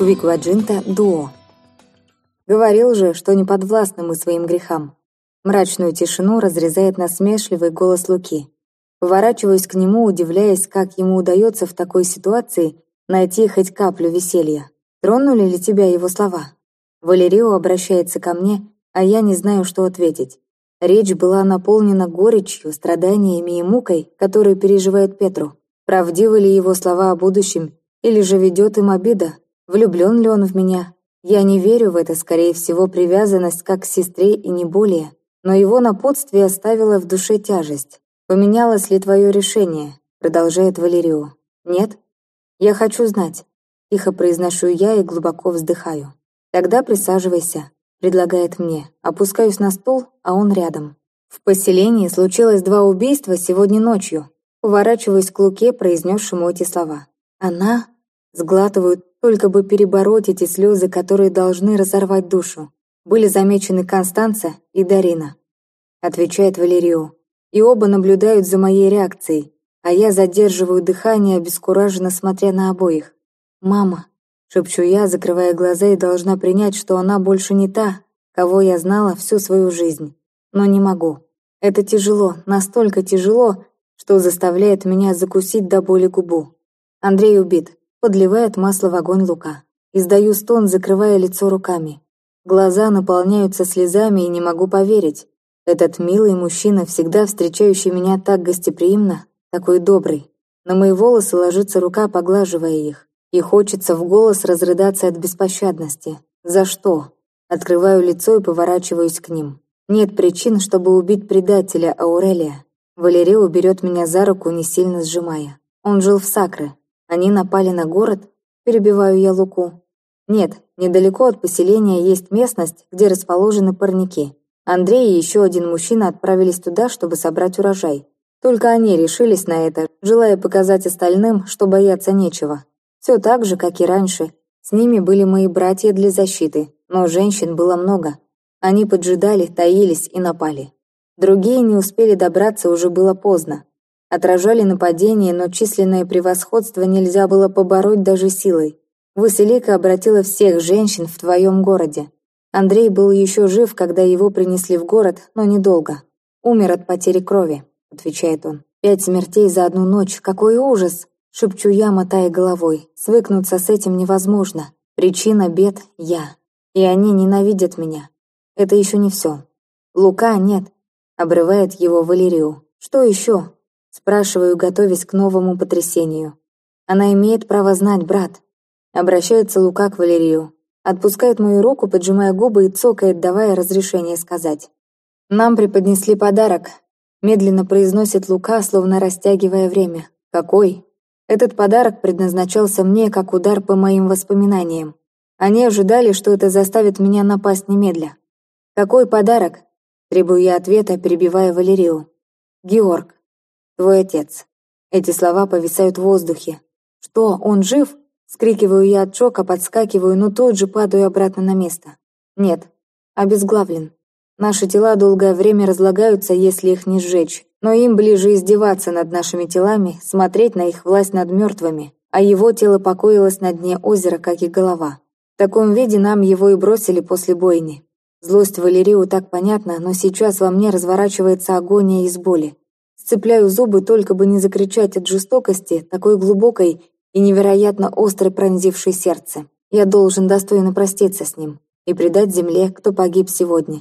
Квикваджинта Дуо. Говорил же, что не подвластны мы своим грехам. Мрачную тишину разрезает насмешливый голос Луки. Поворачиваюсь к нему, удивляясь, как ему удается в такой ситуации найти хоть каплю веселья. Тронули ли тебя его слова? Валерио обращается ко мне, а я не знаю, что ответить. Речь была наполнена горечью, страданиями и мукой, которые переживает Петру. Правдивы ли его слова о будущем, или же ведет им обида? Влюблен ли он в меня? Я не верю в это, скорее всего, привязанность как к сестре и не более. Но его напутствие оставило в душе тяжесть. «Поменялось ли твое решение?» Продолжает Валерио. «Нет?» «Я хочу знать». Тихо произношу я и глубоко вздыхаю. «Тогда присаживайся», — предлагает мне. Опускаюсь на стул, а он рядом. В поселении случилось два убийства сегодня ночью. Поворачиваюсь к Луке, произнесшему эти слова. Она сглатывают, только бы перебороть эти слезы, которые должны разорвать душу. Были замечены Констанца и Дарина. Отвечает Валерию. И оба наблюдают за моей реакцией, а я задерживаю дыхание, обескураженно смотря на обоих. «Мама», Шепчу я, закрывая глаза и должна принять, что она больше не та, кого я знала всю свою жизнь. Но не могу. Это тяжело, настолько тяжело, что заставляет меня закусить до боли губу. Андрей убит. Подливает масло в огонь Лука. Издаю стон, закрывая лицо руками. Глаза наполняются слезами и не могу поверить. Этот милый мужчина, всегда встречающий меня так гостеприимно, такой добрый. На мои волосы ложится рука, поглаживая их. И хочется в голос разрыдаться от беспощадности. За что? Открываю лицо и поворачиваюсь к ним. Нет причин, чтобы убить предателя Аурелия. Валерио берет меня за руку, не сильно сжимая. Он жил в Сакре. Они напали на город. Перебиваю я Луку. Нет, недалеко от поселения есть местность, где расположены парники. Андрей и еще один мужчина отправились туда, чтобы собрать урожай. Только они решились на это, желая показать остальным, что бояться нечего. Все так же, как и раньше. С ними были мои братья для защиты, но женщин было много. Они поджидали, таились и напали. Другие не успели добраться, уже было поздно. Отражали нападение, но численное превосходство нельзя было побороть даже силой. Василика обратила всех женщин в твоем городе. Андрей был еще жив, когда его принесли в город, но недолго. Умер от потери крови, отвечает он. Пять смертей за одну ночь, какой ужас! Шепчу я, мотая головой. Свыкнуться с этим невозможно. Причина бед — я. И они ненавидят меня. Это еще не все. Лука нет. Обрывает его Валерию. Что еще? Спрашиваю, готовясь к новому потрясению. Она имеет право знать, брат. Обращается Лука к Валерию. Отпускает мою руку, поджимая губы и цокает, давая разрешение сказать. «Нам преподнесли подарок», — медленно произносит Лука, словно растягивая время. «Какой?» Этот подарок предназначался мне как удар по моим воспоминаниям. Они ожидали, что это заставит меня напасть немедля. «Какой подарок?» – требую я ответа, перебивая Валерию. «Георг, твой отец». Эти слова повисают в воздухе. «Что, он жив?» – скрикиваю я от шока, подскакиваю, но тут же падаю обратно на место. «Нет, обезглавлен. Наши тела долгое время разлагаются, если их не сжечь. Но им ближе издеваться над нашими телами, смотреть на их власть над мертвыми, а его тело покоилось на дне озера, как и голова. В таком виде нам его и бросили после бойни. Злость Валерию так понятна, но сейчас во мне разворачивается агония из боли. Сцепляю зубы, только бы не закричать от жестокости, такой глубокой и невероятно острой пронзившей сердце. Я должен достойно проститься с ним и предать земле, кто погиб сегодня.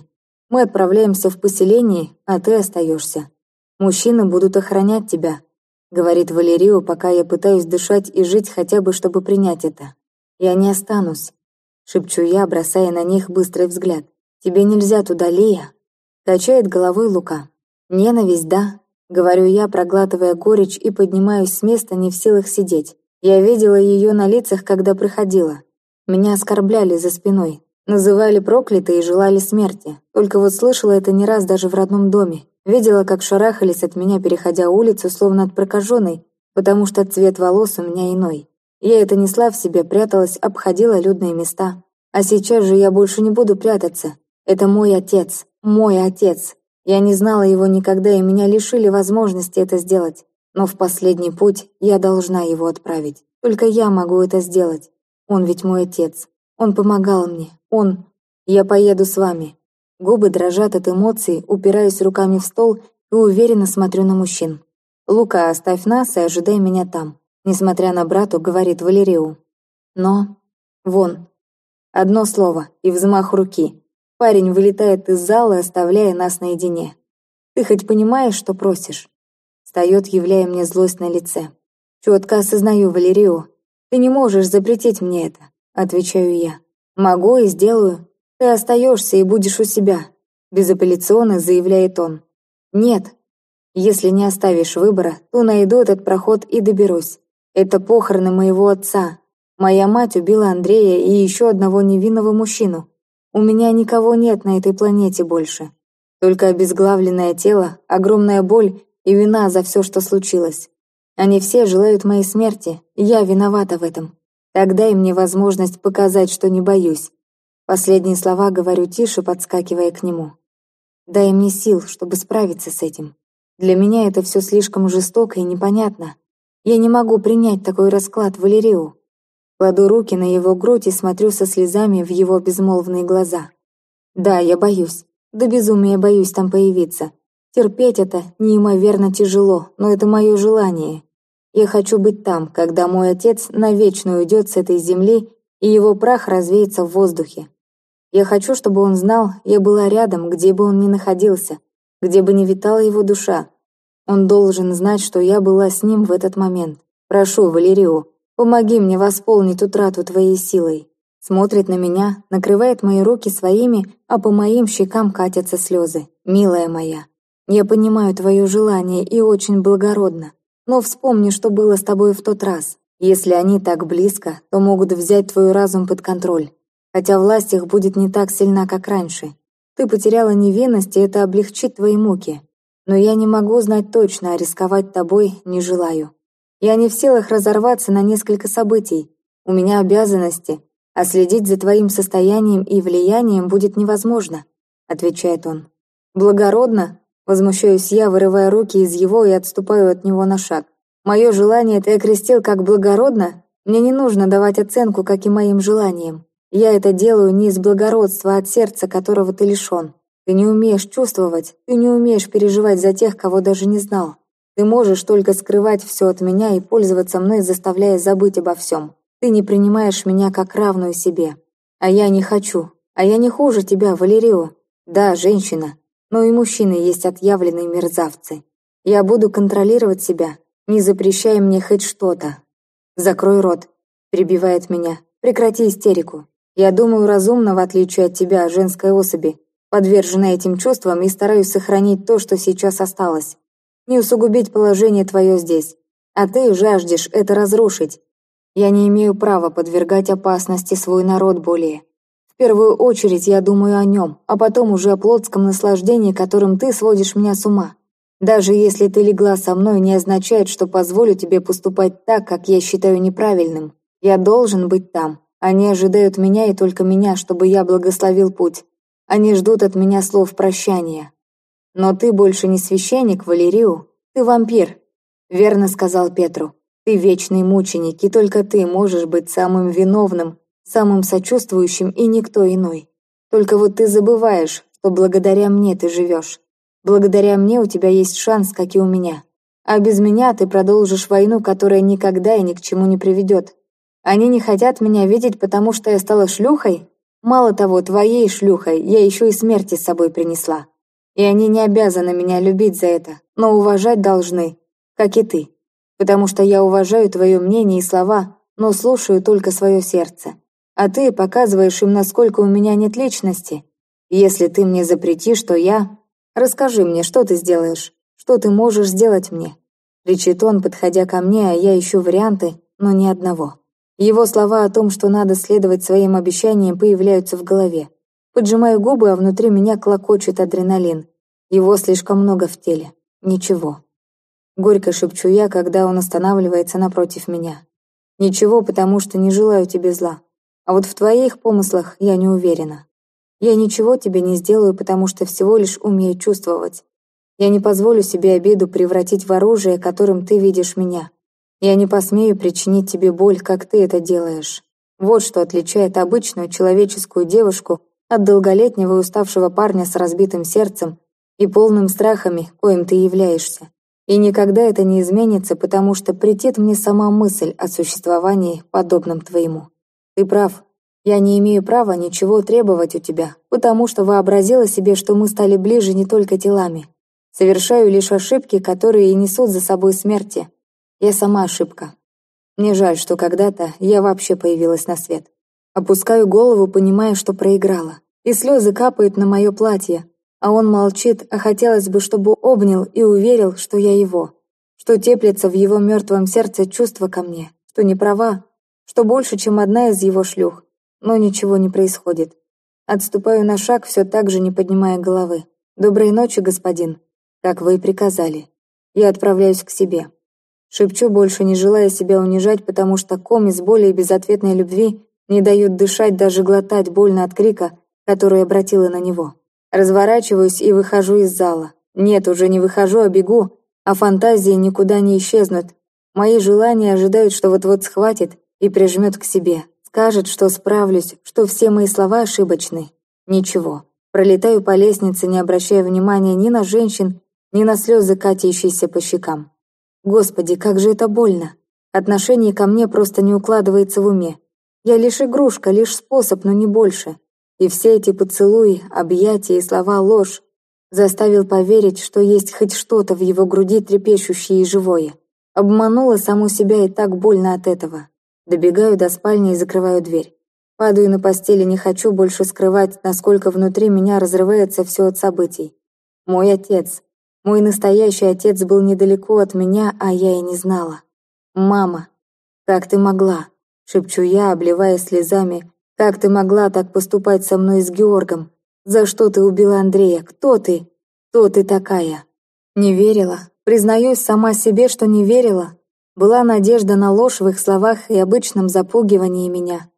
Мы отправляемся в поселение, а ты остаешься. Мужчины будут охранять тебя», — говорит Валерио, пока я пытаюсь дышать и жить хотя бы, чтобы принять это. «Я не останусь», — шепчу я, бросая на них быстрый взгляд. «Тебе нельзя туда, Лия», — качает головой Лука. «Ненависть, да?» — говорю я, проглатывая горечь и поднимаюсь с места, не в силах сидеть. Я видела ее на лицах, когда приходила. Меня оскорбляли за спиной, называли проклятой и желали смерти. Только вот слышала это не раз даже в родном доме, Видела, как шарахались от меня, переходя улицу, словно от прокаженной, потому что цвет волос у меня иной. Я это несла в себе, пряталась, обходила людные места. А сейчас же я больше не буду прятаться. Это мой отец, мой отец. Я не знала его никогда, и меня лишили возможности это сделать. Но в последний путь я должна его отправить. Только я могу это сделать. Он ведь мой отец. Он помогал мне. Он... Я поеду с вами. Губы дрожат от эмоций, упираюсь руками в стол и уверенно смотрю на мужчин. «Лука, оставь нас и ожидай меня там», несмотря на брату, говорит Валерию. Но... Вон. Одно слово и взмах руки. Парень вылетает из зала, оставляя нас наедине. «Ты хоть понимаешь, что просишь?» Встает, являя мне злость на лице. «Четко осознаю, Валерию. Ты не можешь запретить мне это», отвечаю я. «Могу и сделаю, «Ты остаешься и будешь у себя», — безапелляционно заявляет он. «Нет. Если не оставишь выбора, то найду этот проход и доберусь. Это похороны моего отца. Моя мать убила Андрея и еще одного невинного мужчину. У меня никого нет на этой планете больше. Только обезглавленное тело, огромная боль и вина за все, что случилось. Они все желают моей смерти, я виновата в этом. Тогда и мне возможность показать, что не боюсь. Последние слова говорю тише, подскакивая к нему. Дай мне сил, чтобы справиться с этим. Для меня это все слишком жестоко и непонятно. Я не могу принять такой расклад Валерию. Кладу руки на его грудь и смотрю со слезами в его безмолвные глаза. Да, я боюсь. До безумия боюсь там появиться. Терпеть это неимоверно тяжело, но это мое желание. Я хочу быть там, когда мой отец навечно уйдет с этой земли, и его прах развеется в воздухе. Я хочу, чтобы он знал, я была рядом, где бы он ни находился, где бы ни витала его душа. Он должен знать, что я была с ним в этот момент. Прошу, Валерио, помоги мне восполнить утрату твоей силой. Смотрит на меня, накрывает мои руки своими, а по моим щекам катятся слезы. Милая моя, я понимаю твое желание и очень благородно. Но вспомни, что было с тобой в тот раз. Если они так близко, то могут взять твой разум под контроль хотя власть их будет не так сильна, как раньше. Ты потеряла невинность, и это облегчит твои муки. Но я не могу знать точно, а рисковать тобой не желаю. Я не в силах разорваться на несколько событий. У меня обязанности, а следить за твоим состоянием и влиянием будет невозможно», — отвечает он. «Благородно?» — возмущаюсь я, вырывая руки из его и отступаю от него на шаг. «Мое желание ты окрестил как благородно? Мне не нужно давать оценку, как и моим желаниям. Я это делаю не из благородства, а от сердца, которого ты лишен. Ты не умеешь чувствовать, ты не умеешь переживать за тех, кого даже не знал. Ты можешь только скрывать все от меня и пользоваться мной, заставляя забыть обо всем. Ты не принимаешь меня как равную себе. А я не хочу. А я не хуже тебя, Валерио. Да, женщина. Но и мужчины есть отъявленные мерзавцы. Я буду контролировать себя, не запрещая мне хоть что-то. Закрой рот. Прибивает меня. Прекрати истерику. Я думаю разумно, в отличие от тебя, женской особи, подвержена этим чувствам и стараюсь сохранить то, что сейчас осталось. Не усугубить положение твое здесь. А ты жаждешь это разрушить. Я не имею права подвергать опасности свой народ более. В первую очередь я думаю о нем, а потом уже о плотском наслаждении, которым ты сводишь меня с ума. Даже если ты легла со мной, не означает, что позволю тебе поступать так, как я считаю неправильным. Я должен быть там, они ожидают меня и только меня, чтобы я благословил путь. Они ждут от меня слов прощания. Но ты больше не священник, Валерию, ты вампир. Верно сказал Петру. Ты вечный мученик, и только ты можешь быть самым виновным, самым сочувствующим и никто иной. Только вот ты забываешь, что благодаря мне ты живешь. Благодаря мне у тебя есть шанс, как и у меня. А без меня ты продолжишь войну, которая никогда и ни к чему не приведет. Они не хотят меня видеть, потому что я стала шлюхой? Мало того, твоей шлюхой я еще и смерти с собой принесла. И они не обязаны меня любить за это, но уважать должны, как и ты. Потому что я уважаю твое мнение и слова, но слушаю только свое сердце. А ты показываешь им, насколько у меня нет личности. Если ты мне запретишь, то я... Расскажи мне, что ты сделаешь? Что ты можешь сделать мне?» Кричит он, подходя ко мне, а я ищу варианты, но ни одного. Его слова о том, что надо следовать своим обещаниям, появляются в голове. Поджимаю губы, а внутри меня клокочет адреналин. Его слишком много в теле. Ничего. Горько шепчу я, когда он останавливается напротив меня. Ничего, потому что не желаю тебе зла. А вот в твоих помыслах я не уверена. Я ничего тебе не сделаю, потому что всего лишь умею чувствовать. Я не позволю себе обиду превратить в оружие, которым ты видишь меня. Я не посмею причинить тебе боль, как ты это делаешь. Вот что отличает обычную человеческую девушку от долголетнего и уставшего парня с разбитым сердцем и полным страхами, коим ты являешься. И никогда это не изменится, потому что претит мне сама мысль о существовании, подобном твоему. Ты прав. Я не имею права ничего требовать у тебя, потому что вообразила себе, что мы стали ближе не только телами. Совершаю лишь ошибки, которые и несут за собой смерти. Я сама ошибка. Мне жаль, что когда-то я вообще появилась на свет. Опускаю голову, понимая, что проиграла. И слезы капают на мое платье, а он молчит, а хотелось бы, чтобы обнял и уверил, что я его. Что теплится в его мертвом сердце чувство ко мне, что не права, что больше, чем одна из его шлюх. Но ничего не происходит. Отступаю на шаг, все так же не поднимая головы. «Доброй ночи, господин», как вы и приказали. Я отправляюсь к себе. Шепчу, больше не желая себя унижать, потому что ком из боли и безответной любви не дают дышать, даже глотать больно от крика, который обратила на него. Разворачиваюсь и выхожу из зала. Нет, уже не выхожу, а бегу, а фантазии никуда не исчезнут. Мои желания ожидают, что вот-вот схватит и прижмет к себе. Скажет, что справлюсь, что все мои слова ошибочны. Ничего. Пролетаю по лестнице, не обращая внимания ни на женщин, ни на слезы, катящиеся по щекам. Господи, как же это больно. Отношение ко мне просто не укладывается в уме. Я лишь игрушка, лишь способ, но не больше. И все эти поцелуи, объятия и слова ложь заставил поверить, что есть хоть что-то в его груди трепещущее и живое. Обманула саму себя и так больно от этого. Добегаю до спальни и закрываю дверь. Падаю на постели, не хочу больше скрывать, насколько внутри меня разрывается все от событий. Мой отец, мой настоящий отец был недалеко от меня, а я и не знала. «Мама, как ты могла?» — шепчу я, обливаясь слезами. «Как ты могла так поступать со мной с Георгом? За что ты убила Андрея? Кто ты? Кто ты такая?» Не верила. Признаюсь сама себе, что не верила. Была надежда на ложь в их словах и обычном запугивании меня.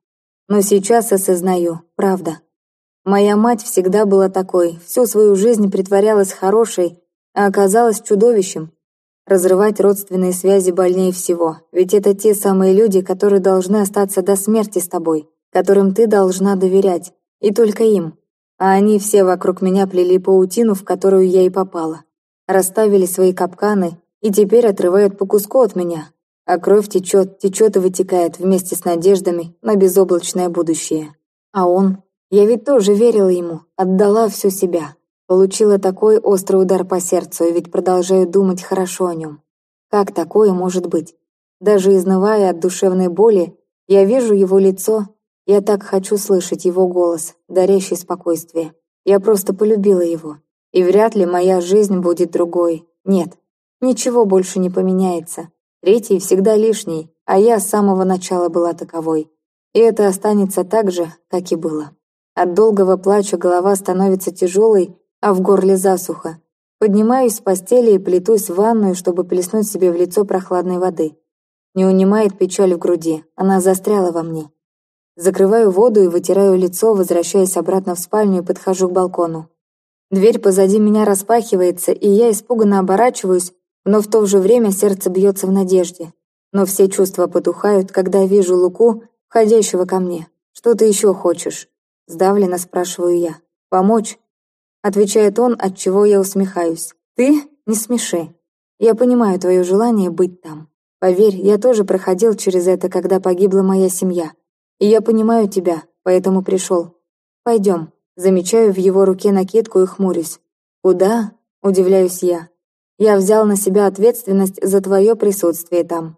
Но сейчас осознаю, правда. Моя мать всегда была такой, всю свою жизнь притворялась хорошей, а оказалась чудовищем. Разрывать родственные связи больнее всего, ведь это те самые люди, которые должны остаться до смерти с тобой, которым ты должна доверять, и только им. А они все вокруг меня плели паутину, в которую я и попала. Расставили свои капканы и теперь отрывают по куску от меня. А кровь течет, течет и вытекает вместе с надеждами на безоблачное будущее. А он? Я ведь тоже верила ему, отдала всю себя. Получила такой острый удар по сердцу, и ведь продолжаю думать хорошо о нем. Как такое может быть? Даже изнывая от душевной боли, я вижу его лицо, я так хочу слышать его голос, дарящий спокойствие. Я просто полюбила его. И вряд ли моя жизнь будет другой. Нет, ничего больше не поменяется. Третий всегда лишний, а я с самого начала была таковой. И это останется так же, как и было. От долгого плача голова становится тяжелой, а в горле засуха. Поднимаюсь с постели и плетусь в ванную, чтобы плеснуть себе в лицо прохладной воды. Не унимает печаль в груди, она застряла во мне. Закрываю воду и вытираю лицо, возвращаясь обратно в спальню и подхожу к балкону. Дверь позади меня распахивается, и я испуганно оборачиваюсь, но в то же время сердце бьется в надежде. Но все чувства потухают, когда вижу Луку, входящего ко мне. «Что ты еще хочешь?» Сдавленно спрашиваю я. «Помочь?» Отвечает он, от чего я усмехаюсь. Ты не смеши. Я понимаю твое желание быть там. Поверь, я тоже проходил через это, когда погибла моя семья. И я понимаю тебя, поэтому пришел. Пойдем. Замечаю в его руке накидку и хмурюсь. Куда? Удивляюсь я. Я взял на себя ответственность за твое присутствие там.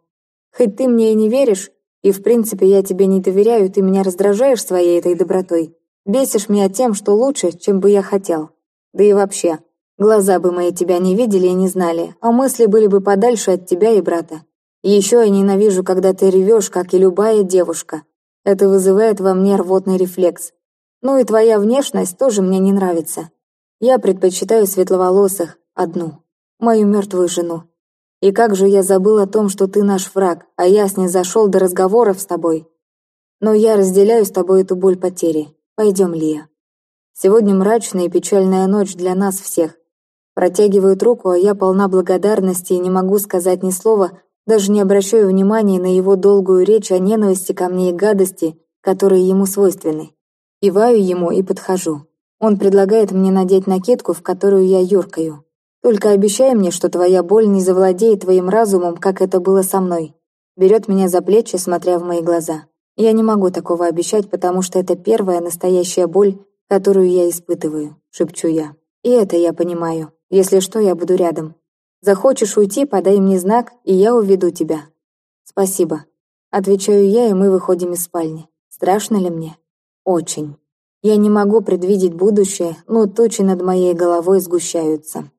Хоть ты мне и не веришь, и в принципе я тебе не доверяю, ты меня раздражаешь своей этой добротой. Бесишь меня тем, что лучше, чем бы я хотел. Да и вообще, глаза бы мои тебя не видели и не знали, а мысли были бы подальше от тебя и брата. Еще я ненавижу, когда ты ревешь, как и любая девушка. Это вызывает во мне рвотный рефлекс. Ну и твоя внешность тоже мне не нравится. Я предпочитаю светловолосых, одну, мою мертвую жену. И как же я забыл о том, что ты наш враг, а я с ней зашел до разговоров с тобой. Но я разделяю с тобой эту боль потери. Пойдем, Лия. Сегодня мрачная и печальная ночь для нас всех. Протягивают руку, а я полна благодарности и не могу сказать ни слова, даже не обращаю внимания на его долгую речь о ненависти ко мне и гадости, которые ему свойственны. Киваю ему и подхожу. Он предлагает мне надеть накидку, в которую я юркаю. Только обещай мне, что твоя боль не завладеет твоим разумом, как это было со мной. Берет меня за плечи, смотря в мои глаза. Я не могу такого обещать, потому что это первая настоящая боль, которую я испытываю, шепчу я. И это я понимаю. Если что, я буду рядом. Захочешь уйти, подай мне знак, и я уведу тебя. Спасибо. Отвечаю я, и мы выходим из спальни. Страшно ли мне? Очень. Я не могу предвидеть будущее, но тучи над моей головой сгущаются.